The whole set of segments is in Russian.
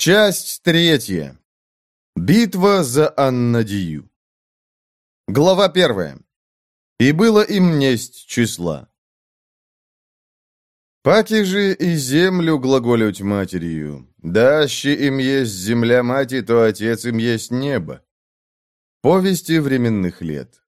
Часть третья. Битва за Аннадию. Глава первая. «И было им несть числа». «Паки же и землю глаголють матерью, даще им есть земля мати, то отец им есть небо». Повести временных лет.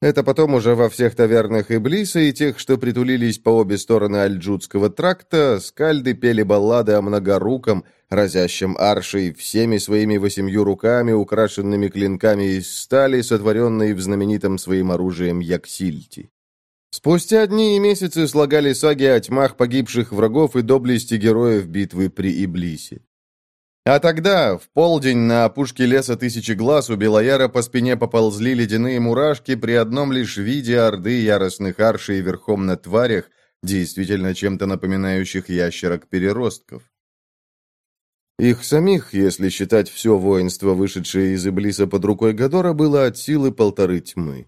Это потом уже во всех тавернах Иблиса и тех, что притулились по обе стороны Альджутского тракта, скальды пели баллады о многоруком, разящем аршей всеми своими восемью руками, украшенными клинками из стали, сотворенной в знаменитом своим оружием Яксильти. Спустя дни и месяцы слагали саги о тьмах погибших врагов и доблести героев битвы при Иблисе. А тогда, в полдень, на опушке леса Тысячи Глаз у Белояра по спине поползли ледяные мурашки при одном лишь виде орды яростных аршей верхом на тварях, действительно чем-то напоминающих ящерок-переростков. Их самих, если считать все воинство, вышедшее из Иблиса под рукой Гадора, было от силы полторы тьмы.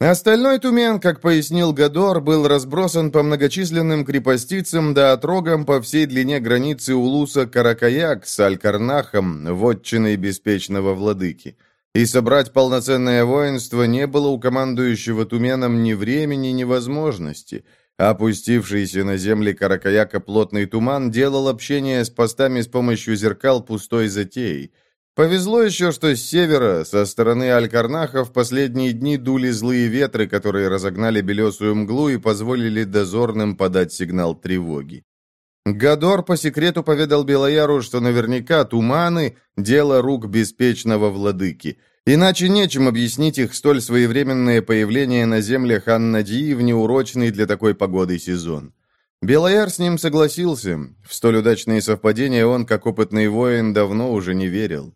Остальной Тумен, как пояснил Гадор, был разбросан по многочисленным крепостицам да отрогам по всей длине границы Улуса Каракаяк с Алькарнахом, вотчиной беспечного владыки. И собрать полноценное воинство не было у командующего Туменом ни времени, ни возможности. Опустившийся на земли Каракаяка плотный туман делал общение с постами с помощью зеркал пустой затеей – Повезло еще, что с севера, со стороны Алькарнаха, в последние дни дули злые ветры, которые разогнали белесую мглу и позволили дозорным подать сигнал тревоги. Гадор по секрету поведал Белояру, что наверняка туманы – дело рук беспечного владыки. Иначе нечем объяснить их столь своевременное появление на землях Аннадии в неурочный для такой погоды сезон. Белояр с ним согласился. В столь удачные совпадения он, как опытный воин, давно уже не верил.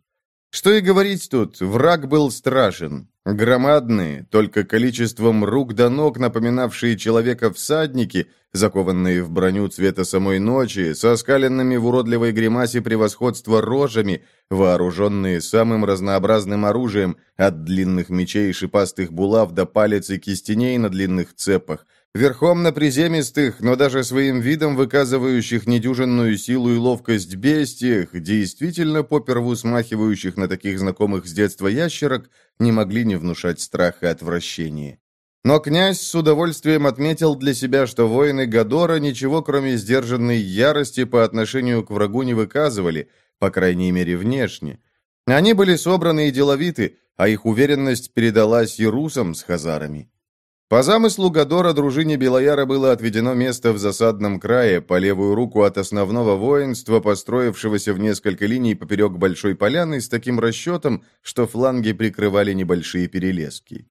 Что и говорить тут, враг был страшен. Громадные, только количеством рук до ног напоминавшие человека всадники, закованные в броню цвета самой ночи, со скаленными в уродливой гримасе превосходства рожами, вооруженные самым разнообразным оружием, от длинных мечей и шипастых булав до палец и кистеней на длинных цепах, Верхом на приземистых, но даже своим видом выказывающих недюжинную силу и ловкость бестиях, действительно поперву смахивающих на таких знакомых с детства ящерок, не могли не внушать страха и отвращения. Но князь с удовольствием отметил для себя, что воины Гадора ничего, кроме сдержанной ярости по отношению к врагу не выказывали, по крайней мере внешне. Они были собраны и деловиты, а их уверенность передалась и русам с хазарами. По замыслу Гадора дружине Белояра было отведено место в засадном крае, по левую руку от основного воинства, построившегося в несколько линий поперек большой поляны с таким расчетом, что фланги прикрывали небольшие перелески.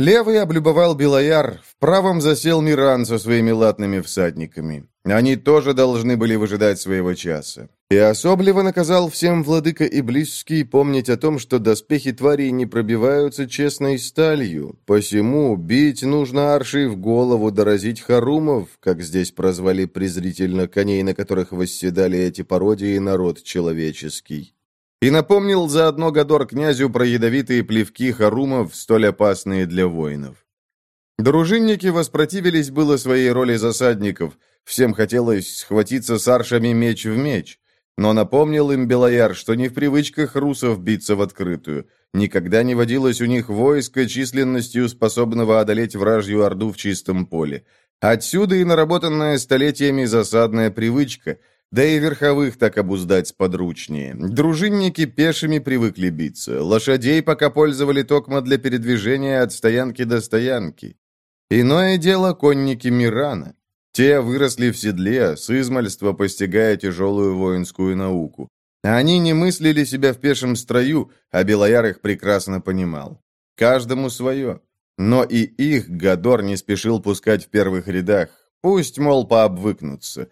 Левый облюбовал Белояр, в правом засел Миран со своими латными всадниками. Они тоже должны были выжидать своего часа. И особливо наказал всем владыка Иблисский помнить о том, что доспехи тварей не пробиваются честной сталью, посему бить нужно арши в голову, доразить харумов, как здесь прозвали презрительно коней, на которых восседали эти пародии народ человеческий. И напомнил заодно Гадор князю про ядовитые плевки харумов, столь опасные для воинов. Дружинники воспротивились было своей роли засадников. Всем хотелось схватиться с аршами меч в меч. Но напомнил им Белояр, что не в привычках русов биться в открытую. Никогда не водилось у них войска численностью, способного одолеть вражью орду в чистом поле. Отсюда и наработанная столетиями засадная привычка – да и верховых так обуздать сподручнее. Дружинники пешими привыкли биться. Лошадей пока пользовали токмо для передвижения от стоянки до стоянки. Иное дело конники Мирана. Те выросли в седле, с измальства постигая тяжелую воинскую науку. Они не мыслили себя в пешем строю, а Белояр их прекрасно понимал. Каждому свое. Но и их Гадор не спешил пускать в первых рядах. Пусть, мол, пообвыкнутся.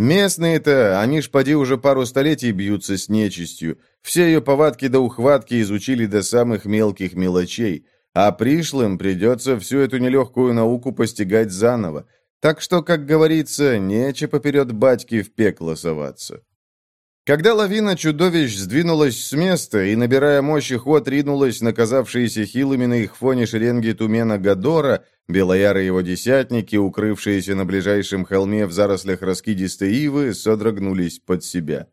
Местные-то, они ж поди уже пару столетий бьются с нечистью. Все ее повадки до ухватки изучили до самых мелких мелочей. А пришлым придется всю эту нелегкую науку постигать заново. Так что, как говорится, нече поперед батьки в пекло соваться. Когда лавина чудовищ сдвинулась с места и, набирая мощь и ход, ринулась на казавшиеся хилыми на их фоне шеренги Тумена Гадора, Белояры его десятники, укрывшиеся на ближайшем холме в зарослях раскидистой ивы, содрогнулись под себя.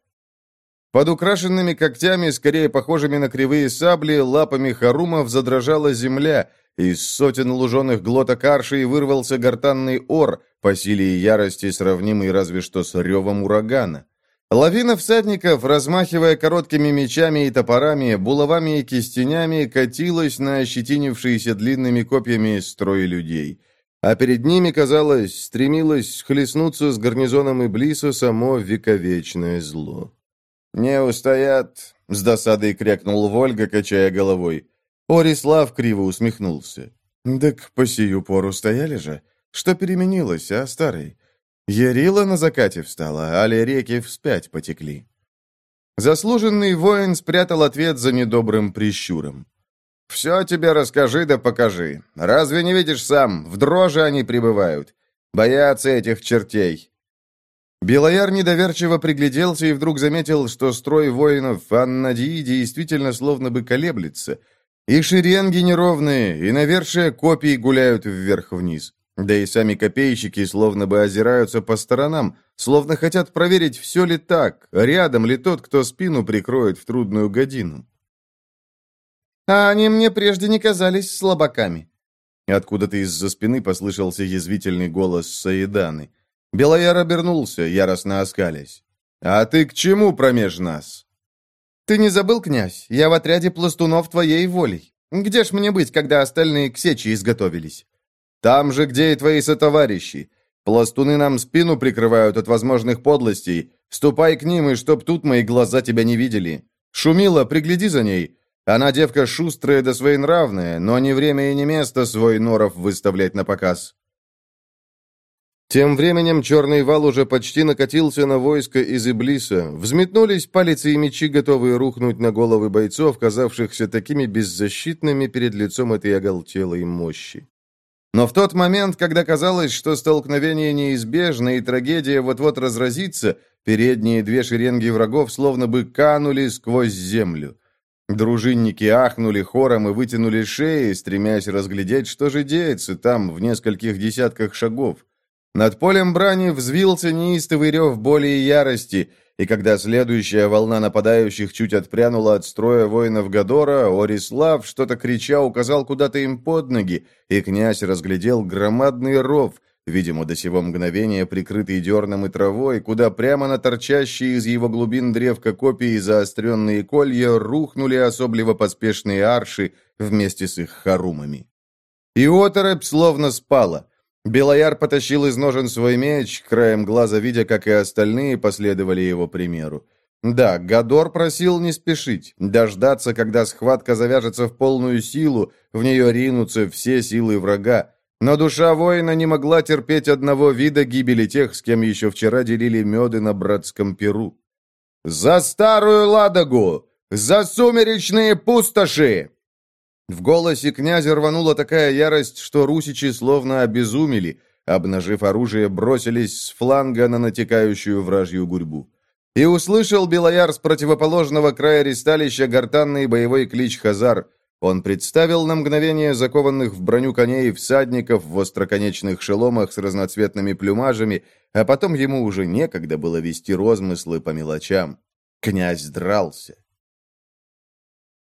Под украшенными когтями, скорее похожими на кривые сабли, лапами харумов задрожала земля, из сотен луженых глоток арши вырвался гортанный ор, по силе и ярости сравнимый разве что с ревом урагана. Лавина всадников, размахивая короткими мечами и топорами, булавами и кистенями, катилась на ощетинившиеся длинными копьями строй людей. А перед ними, казалось, стремилось хлестнуться с гарнизоном Иблиса само вековечное зло. «Не устоят!» — с досадой крякнул Вольга, качая головой. Орислав криво усмехнулся. «Так по сию пору стояли же. Что переменилось, а, старый? Ярила на закате встала, али реки вспять потекли. Заслуженный воин спрятал ответ за недобрым прищуром. «Все тебе расскажи да покажи. Разве не видишь сам? В дрожи они пребывают. Боятся этих чертей». Белояр недоверчиво пригляделся и вдруг заметил, что строй воинов Аннадии действительно словно бы колеблется. И шеренги неровные, и навершие копий гуляют вверх-вниз. Да и сами копейщики словно бы озираются по сторонам, словно хотят проверить, все ли так, рядом ли тот, кто спину прикроет в трудную годину. «А они мне прежде не казались слабаками». Откуда-то из-за спины послышался язвительный голос Саиданы. Белояр обернулся, яростно оскалясь. «А ты к чему промеж нас?» «Ты не забыл, князь? Я в отряде пластунов твоей волей. Где ж мне быть, когда остальные к сече изготовились?» Там же, где и твои сотоварищи. Пластуны нам спину прикрывают от возможных подлостей. Ступай к ним, и чтоб тут мои глаза тебя не видели. Шумила, пригляди за ней. Она девка шустрая да своенравная, но не время и не место свой норов выставлять на показ». Тем временем черный вал уже почти накатился на войско из Иблиса. Взметнулись палицы и мечи, готовые рухнуть на головы бойцов, казавшихся такими беззащитными перед лицом этой оголтелой мощи. Но в тот момент, когда казалось, что столкновение неизбежно и трагедия вот-вот разразится, передние две шеренги врагов словно бы канули сквозь землю. Дружинники ахнули хором и вытянули шеи, стремясь разглядеть, что же деется там, в нескольких десятках шагов. Над полем брани взвился неистовый рев боли и ярости, и когда следующая волна нападающих чуть отпрянула от строя воинов Гадора, Орислав, что-то крича, указал куда-то им под ноги, и князь разглядел громадный ров, видимо, до сего мгновения прикрытый дерном и травой, куда прямо на торчащие из его глубин древка копии заостренные колья рухнули особливо поспешные арши вместе с их харумами. И оторопь словно спала — Белояр потащил из ножен свой меч, краем глаза видя, как и остальные последовали его примеру. Да, Гадор просил не спешить, дождаться, когда схватка завяжется в полную силу, в нее ринутся все силы врага. Но душа воина не могла терпеть одного вида гибели тех, с кем еще вчера делили меды на братском перу. «За старую Ладогу! За сумеречные пустоши!» В голосе князя рванула такая ярость, что русичи словно обезумели, обнажив оружие, бросились с фланга на натекающую вражью гурьбу. И услышал Белояр с противоположного края ристалища гортанный боевой клич «Хазар». Он представил на мгновение закованных в броню коней всадников в остроконечных шеломах с разноцветными плюмажами, а потом ему уже некогда было вести розмыслы по мелочам. Князь дрался.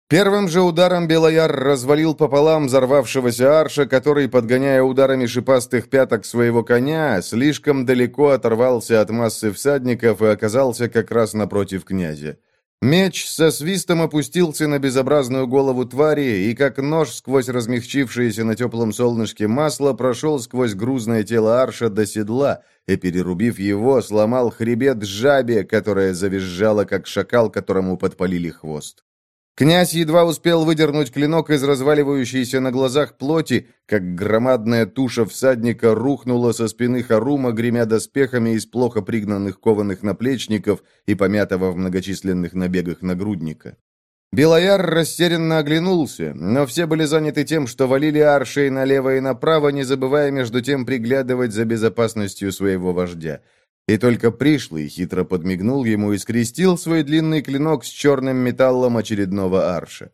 Первым же ударом Белояр развалил пополам взорвавшегося арша, который, подгоняя ударами шипастых пяток своего коня, слишком далеко оторвался от массы всадников и оказался как раз напротив князя. Меч со свистом опустился на безобразную голову твари, и как нож сквозь размягчившееся на теплом солнышке масло прошел сквозь грузное тело Арша до седла, и, перерубив его, сломал хребет жабе, которая завизжала, как шакал, которому подпалили хвост. Князь едва успел выдернуть клинок из разваливающейся на глазах плоти, как громадная туша всадника рухнула со спины Харума, гремя доспехами из плохо пригнанных кованых наплечников и помятого в многочисленных набегах нагрудника. Белояр растерянно оглянулся, но все были заняты тем, что валили аршей налево и направо, не забывая между тем приглядывать за безопасностью своего вождя. И только пришлый хитро подмигнул ему и скрестил свой длинный клинок с черным металлом очередного арша.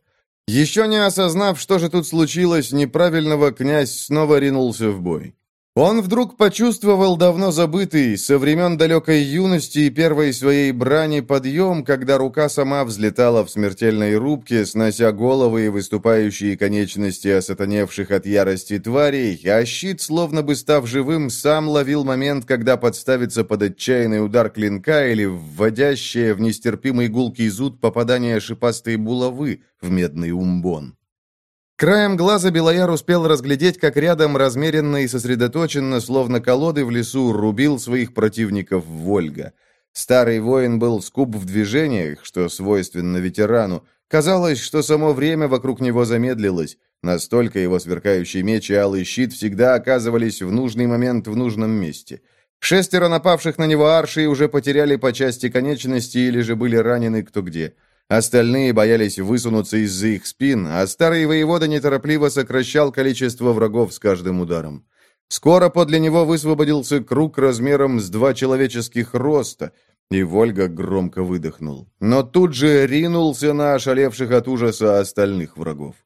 Еще не осознав, что же тут случилось, неправильного князь снова ринулся в бой. Он вдруг почувствовал давно забытый, со времен далекой юности и первой своей брани подъем, когда рука сама взлетала в смертельной рубке, снося головы и выступающие конечности осатаневших от ярости тварей, а щит, словно бы став живым, сам ловил момент, когда подставится под отчаянный удар клинка или вводящее в нестерпимый гулкий зуд попадание шипастой булавы в медный умбон. Краем глаза Белояр успел разглядеть, как рядом размеренно и сосредоточенно, словно колоды в лесу, рубил своих противников Вольга. Старый воин был скуп в движениях, что свойственно ветерану. Казалось, что само время вокруг него замедлилось. Настолько его сверкающий меч и алый щит всегда оказывались в нужный момент в нужном месте. Шестеро напавших на него арши уже потеряли по части конечности или же были ранены кто где. Остальные боялись высунуться из-за их спин, а старый воевода неторопливо сокращал количество врагов с каждым ударом. Скоро подле него высвободился круг размером с два человеческих роста, и Вольга громко выдохнул. Но тут же ринулся на ошалевших от ужаса остальных врагов.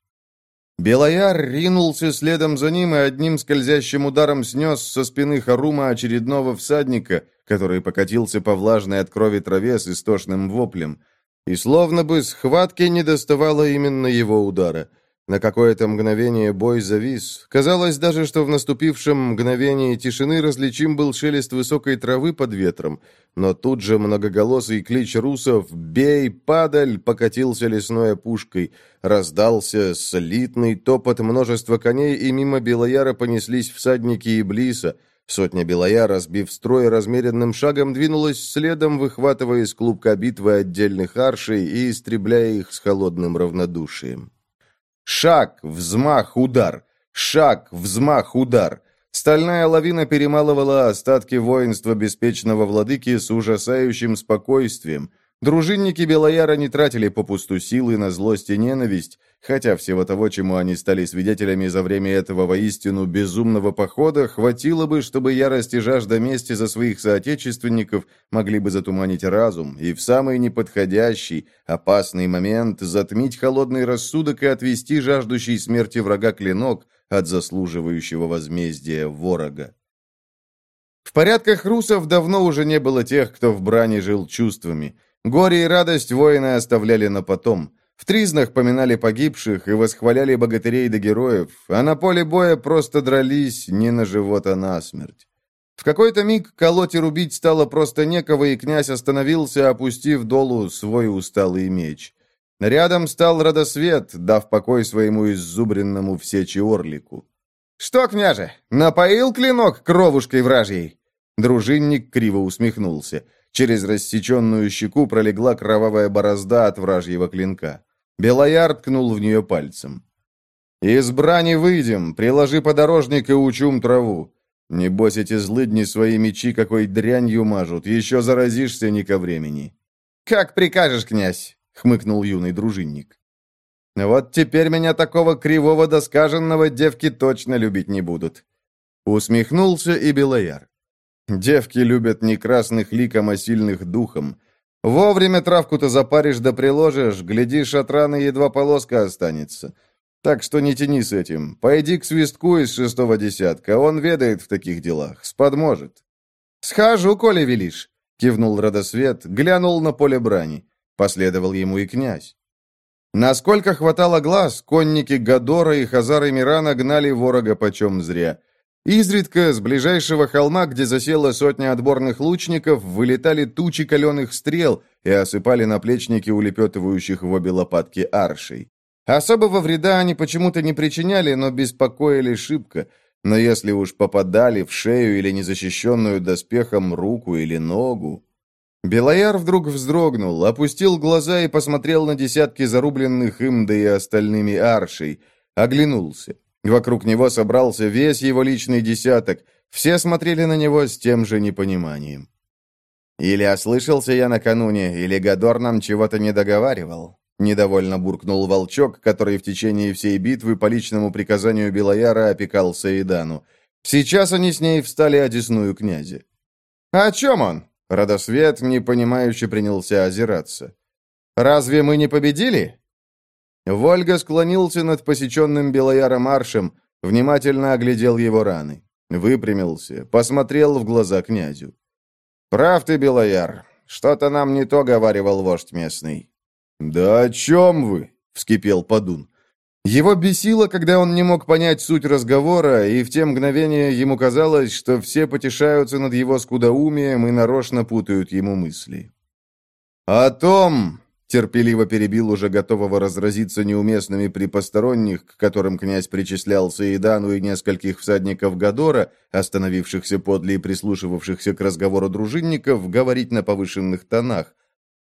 Белояр ринулся следом за ним и одним скользящим ударом снес со спины Харума очередного всадника, который покатился по влажной от крови траве с истошным воплем. И словно бы схватки не доставало именно его удара. На какое-то мгновение бой завис. Казалось даже, что в наступившем мгновении тишины различим был шелест высокой травы под ветром. Но тут же многоголосый клич русов «Бей, падаль!» покатился лесной опушкой. Раздался солидный топот множества коней, и мимо Белояра понеслись всадники Иблиса — Сотня белая, разбив строй, размеренным шагом двинулась следом, выхватывая из клубка битвы отдельных аршей и истребляя их с холодным равнодушием. Шаг, взмах, удар. Шаг, взмах, удар. Стальная лавина перемалывала остатки воинства беспечного владыки с ужасающим спокойствием, Дружинники Белояра не тратили попусту силы на злость и ненависть, хотя всего того, чему они стали свидетелями за время этого воистину безумного похода, хватило бы, чтобы ярость и жажда мести за своих соотечественников могли бы затуманить разум и в самый неподходящий, опасный момент затмить холодный рассудок и отвести жаждущий смерти врага клинок от заслуживающего возмездия ворога. В порядках русов давно уже не было тех, кто в брани жил чувствами – Горе и радость воины оставляли на потом. В тризнах поминали погибших и восхваляли богатырей да героев, а на поле боя просто дрались не на живот, а на смерть. В какой-то миг колоть и рубить стало просто некого, и князь остановился, опустив долу свой усталый меч. Рядом стал Родосвет, дав покой своему иззубренному в сечи орлику. «Что, княже, напоил клинок кровушкой вражьей?» Дружинник криво усмехнулся. Через рассеченную щеку пролегла кровавая борозда от вражьего клинка. Белояр ткнул в нее пальцем. «Из брани выйдем, приложи подорожник и учум траву. Небось эти злыдни свои мечи какой дрянью мажут, еще заразишься не ко времени». «Как прикажешь, князь!» — хмыкнул юный дружинник. «Вот теперь меня такого кривого досказанного девки точно любить не будут». Усмехнулся и Белояр. Девки любят не красных ликом, а сильных духом. Вовремя травку-то запаришь да приложишь, глядишь, от раны едва полоска останется. Так что не тяни с этим. Пойди к свистку из шестого десятка, он ведает в таких делах, сподможет. «Схожу, коли велишь», — кивнул Родосвет, глянул на поле брани. Последовал ему и князь. Насколько хватало глаз, конники Гадора и Хазары Мирана гнали ворога почем зря. Изредка с ближайшего холма, где засела сотня отборных лучников, вылетали тучи каленых стрел и осыпали наплечники улепетывающих в обе лопатки аршей. Особого вреда они почему-то не причиняли, но беспокоили шибко. Но если уж попадали в шею или незащищенную доспехом руку или ногу... Белояр вдруг вздрогнул, опустил глаза и посмотрел на десятки зарубленных им, да и остальными аршей. Оглянулся. Вокруг него собрался весь его личный десяток. Все смотрели на него с тем же непониманием. «Или ослышался я накануне, или Гадор нам чего-то не договаривал», недовольно буркнул волчок, который в течение всей битвы по личному приказанию Белояра опекал Саидану. Сейчас они с ней встали одесную князе. «О чем он?» Радосвет непонимающе принялся озираться. «Разве мы не победили?» Вольга склонился над посеченным Белояром аршем, внимательно оглядел его раны. выпрямился, посмотрел в глаза князю. «Прав ты, Белояр, что-то нам не то говаривал вождь местный». «Да о чем вы?» — вскипел Подун. Его бесило, когда он не мог понять суть разговора, и в те мгновения ему казалось, что все потешаются над его скудоумием и нарочно путают ему мысли. «О том, терпеливо перебил уже готового разразиться неуместными при посторонних, к которым князь причислял Саидану и нескольких всадников Гадора, остановившихся подле и прислушивавшихся к разговору дружинников, говорить на повышенных тонах,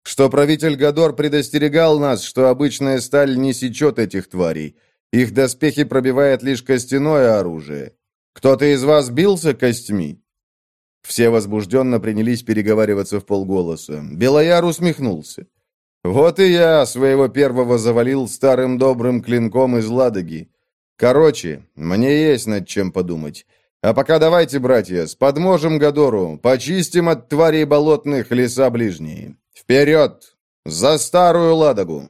что правитель Гадор предостерегал нас, что обычная сталь не сечет этих тварей. Их доспехи пробивает лишь костяное оружие. Кто-то из вас бился костьми?» Все возбужденно принялись переговариваться в полголоса. Белояр усмехнулся. Вот и я своего первого завалил старым добрым клинком из Ладоги. Короче, мне есть над чем подумать. А пока давайте, братья, с подможем Гадору, почистим от тварей болотных леса ближние. Вперед! За старую Ладогу!»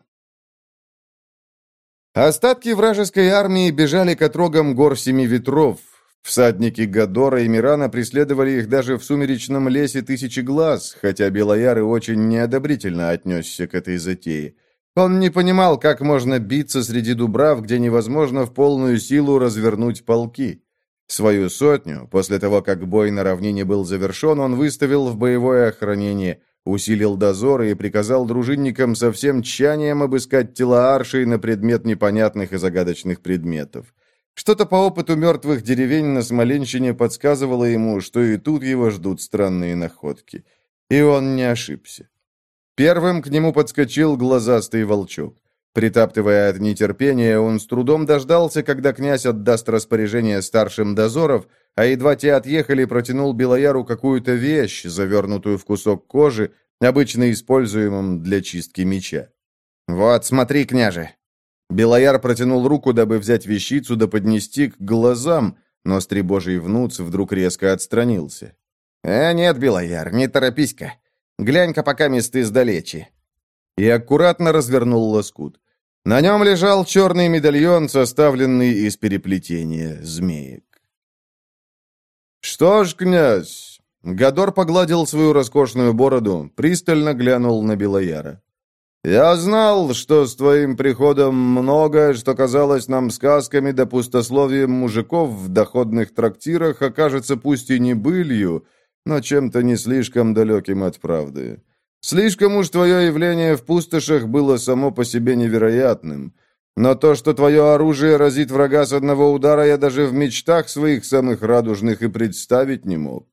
Остатки вражеской армии бежали к отрогам гор Семи Ветров, Всадники Гадора и Мирана преследовали их даже в сумеречном лесе Тысячи Глаз, хотя Белояры очень неодобрительно отнесся к этой затее. Он не понимал, как можно биться среди дубрав, где невозможно в полную силу развернуть полки. Свою сотню, после того, как бой на равнине был завершен, он выставил в боевое охранение, усилил дозоры и приказал дружинникам со всем тщанием обыскать тела аршей на предмет непонятных и загадочных предметов. Что-то по опыту мертвых деревень на Смоленщине подсказывало ему, что и тут его ждут странные находки. И он не ошибся. Первым к нему подскочил глазастый волчок. Притаптывая от нетерпения, он с трудом дождался, когда князь отдаст распоряжение старшим дозоров, а едва те отъехали, протянул Белояру какую-то вещь, завернутую в кусок кожи, обычно используемым для чистки меча. «Вот, смотри, княже, Белояр протянул руку, дабы взять вещицу да поднести к глазам, но стребожий внуц вдруг резко отстранился. «Э, нет, Белояр, не торопись-ка. Глянь-ка пока месты сдалечи». И аккуратно развернул лоскут. На нем лежал черный медальон, составленный из переплетения змеек. «Что ж, князь...» Гадор погладил свою роскошную бороду, пристально глянул на Белояра. «Я знал, что с твоим приходом многое, что казалось нам сказками да пустословием мужиков в доходных трактирах, окажется пусть и не былью, но чем-то не слишком далеким от правды. Слишком уж твое явление в пустошах было само по себе невероятным. Но то, что твое оружие разит врага с одного удара, я даже в мечтах своих самых радужных и представить не мог».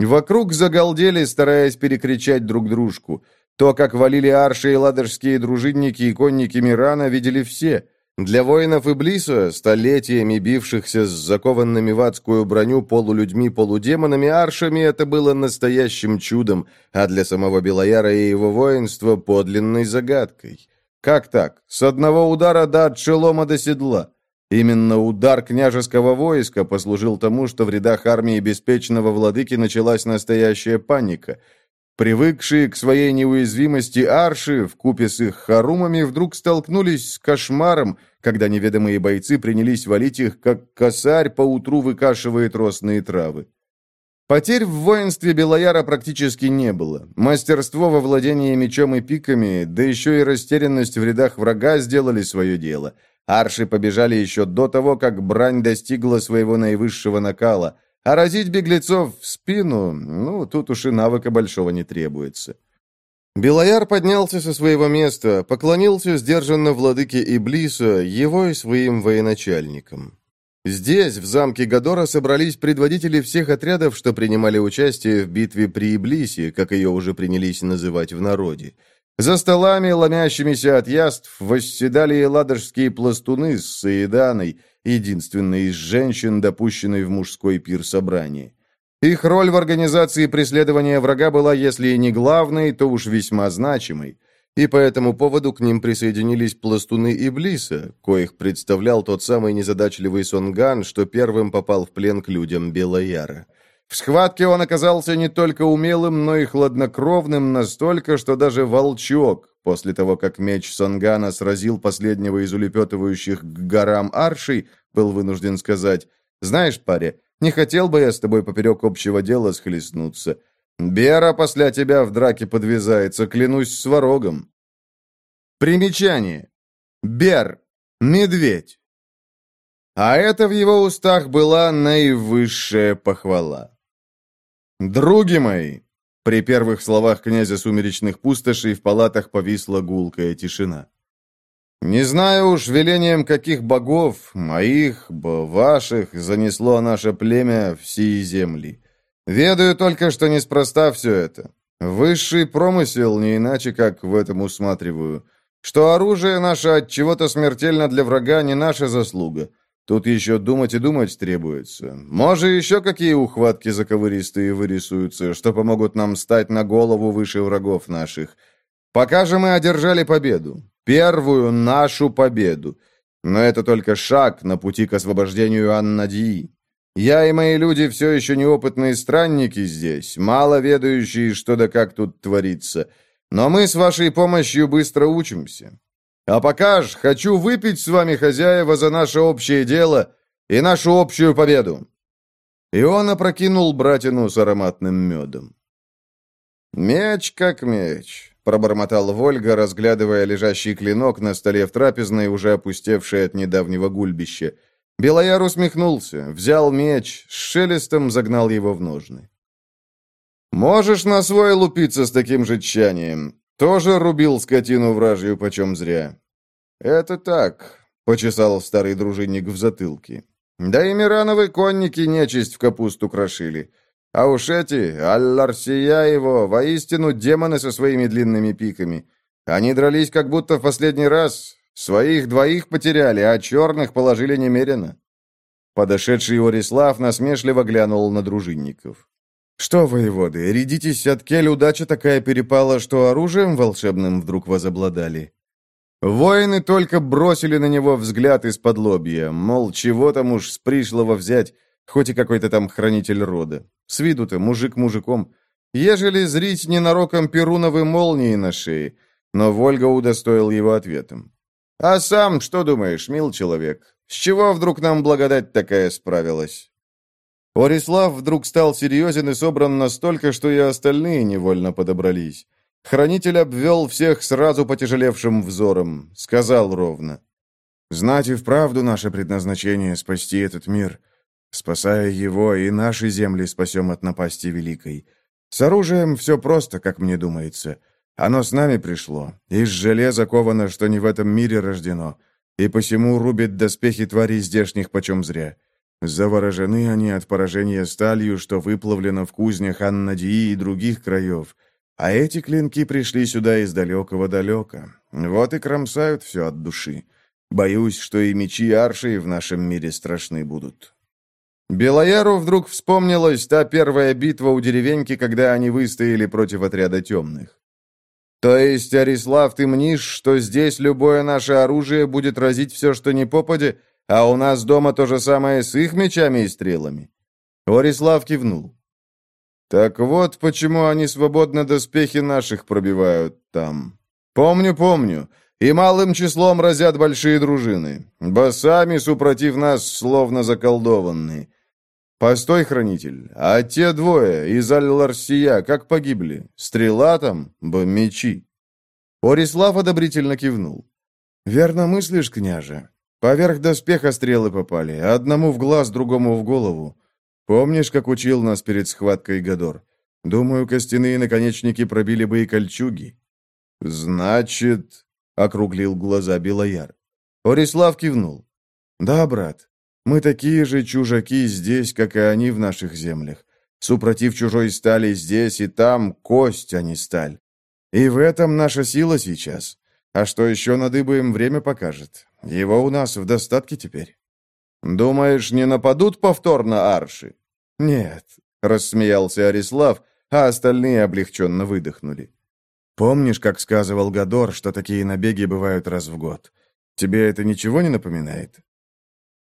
Вокруг загалдели, стараясь перекричать друг дружку – то, как валили арши и ладожские дружинники и конники Мирана, видели все. Для воинов Иблиса, столетиями бившихся с закованными в адскую броню полулюдьми-полудемонами, аршами это было настоящим чудом, а для самого Белояра и его воинства подлинной загадкой. Как так? С одного удара до отшелома до седла. Именно удар княжеского войска послужил тому, что в рядах армии беспечного владыки началась настоящая паника – Привыкшие к своей неуязвимости арши, в купе с их харумами, вдруг столкнулись с кошмаром, когда неведомые бойцы принялись валить их, как косарь поутру выкашивает росные травы. Потерь в воинстве Белояра практически не было. Мастерство во владении мечом и пиками, да еще и растерянность в рядах врага сделали свое дело. Арши побежали еще до того, как брань достигла своего наивысшего накала. А разить беглецов в спину, ну, тут уж и навыка большого не требуется. Белояр поднялся со своего места, поклонился сдержанно владыке Иблиса, его и своим военачальникам. Здесь, в замке Гадора, собрались предводители всех отрядов, что принимали участие в битве при Иблисе, как ее уже принялись называть в народе. За столами, ломящимися от яств, восседали ладожские пластуны с Саиданой, единственной из женщин, допущенной в мужской пир собрания. Их роль в организации преследования врага была, если и не главной, то уж весьма значимой. И по этому поводу к ним присоединились пластуны Иблиса, коих представлял тот самый незадачливый Сонган, что первым попал в плен к людям Белояра. В схватке он оказался не только умелым, но и хладнокровным настолько, что даже волчок, после того, как меч Сангана сразил последнего из улепетывающих к горам аршей, был вынужден сказать, «Знаешь, паре, Не хотел бы я с тобой поперек общего дела схлестнуться. Бера после тебя в драке подвязается, клянусь сварогом. Примечание. Бер. Медведь. А это в его устах была наивысшая похвала. «Други мои!» При первых словах князя сумеречных пустошей в палатах повисла гулкая тишина. «Не знаю уж, велением каких богов, моих, ваших, занесло наше племя в сии земли. Ведаю только, что неспроста все это. Высший промысел, не иначе, как в этом усматриваю. Что оружие наше от чего-то смертельно для врага не наша заслуга. Тут еще думать и думать требуется. Может, еще какие ухватки заковыристые вырисуются, что помогут нам стать на голову выше врагов наших. Пока же мы одержали победу. Первую нашу победу. Но это только шаг на пути к освобождению Аннадии. Я и мои люди все еще неопытные странники здесь, мало ведающие, что да как тут творится. Но мы с вашей помощью быстро учимся. А пока ж хочу выпить с вами, хозяева, за наше общее дело и нашу общую победу». И он опрокинул братину с ароматным медом. «Меч как меч», — пробормотал Вольга, разглядывая лежащий клинок на столе в трапезной, уже опустевший от недавнего гульбища. Белояр усмехнулся, взял меч, с шелестом загнал его в ножны. «Можешь на свой лупиться с таким же тщанием. Тоже рубил скотину вражью почем зря. Это так, почесал старый дружинник в затылке. Да и Мирановы конники нечисть в капусту крошили. А уж эти, Алларсия его, воистину демоны со своими длинными пиками. Они дрались как будто в последний раз. Своих двоих потеряли, а черных положили немерено. Подошедший Орислав насмешливо глянул на дружинников. «Что, воеводы, рядитесь от кель, удача такая перепала, что оружием волшебным вдруг возобладали?» Воины только бросили на него взгляд из-под лобья, мол, чего там уж с пришлого взять, хоть и какой-то там хранитель рода. С виду-то мужик мужиком. Ежели зрить ненароком перуновы молнии на шее, но Вольга удостоил его ответом. «А сам что думаешь, мил человек? С чего вдруг нам благодать такая справилась?» Орислав вдруг стал серьезен и собран настолько, что и остальные невольно подобрались. Хранитель обвел всех сразу потяжелевшим взором, сказал ровно. «Знать и вправду наше предназначение — спасти этот мир. Спасая его, и наши земли спасем от напасти великой. С оружием все просто, как мне думается. Оно с нами пришло. Из железа ковано, что не в этом мире рождено, и посему рубит доспехи тварей здешних почем зря». Заворожены они от поражения сталью, что выплавлено в кузнях Аннадии и других краев. А эти клинки пришли сюда из далекого далека. Вот и кромсают все от души. Боюсь, что и мечи арши в нашем мире страшны будут. Белояру вдруг вспомнилась та первая битва у деревеньки, когда они выстояли против отряда темных. То есть, Арислав, ты мнишь, что здесь любое наше оружие будет разить все, что не попадя, а у нас дома то же самое с их мечами и стрелами?» Орислав кивнул. «Так вот, почему они свободно доспехи наших пробивают там. Помню, помню. И малым числом разят большие дружины. Басами, супротив нас, словно заколдованные. Постой, хранитель, а те двое из Аль-Ларсия как погибли? Стрела там, б мечи?» Орислав одобрительно кивнул. «Верно мыслишь, княже. Поверх доспеха стрелы попали, одному в глаз, другому в голову. Помнишь, как учил нас перед схваткой Гадор? Думаю, костяные наконечники пробили бы и кольчуги. Значит, округлил глаза Белояр. Орислав кивнул. Да, брат, мы такие же чужаки здесь, как и они в наших землях. Супротив чужой стали здесь и там кость, а не сталь. И в этом наша сила сейчас. А что еще надыбаем, время покажет. Его у нас в достатке теперь. Думаешь, не нападут повторно арши? Нет, рассмеялся Арислав, а остальные облегченно выдохнули. Помнишь, как сказывал Гадор, что такие набеги бывают раз в год? Тебе это ничего не напоминает?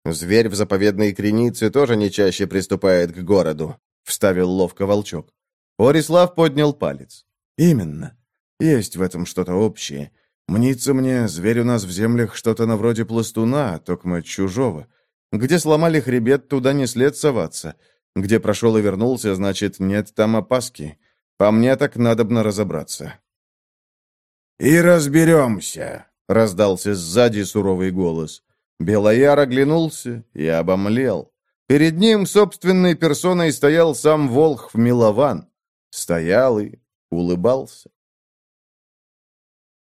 Зверь в заповедной кренице тоже не чаще приступает к городу, вставил ловко волчок. Орислав поднял палец. Именно. Есть в этом что-то общее. Мнится мне, зверь у нас в землях что-то на вроде пластуна, токмо чужого. Где сломали хребет, туда не след соваться. Где прошел и вернулся, значит, нет там опаски. По мне так надобно разобраться». «И разберемся», — раздался сзади суровый голос. Белояр оглянулся и обомлел. Перед ним собственной персоной стоял сам Волхв Милован. Стоял и улыбался.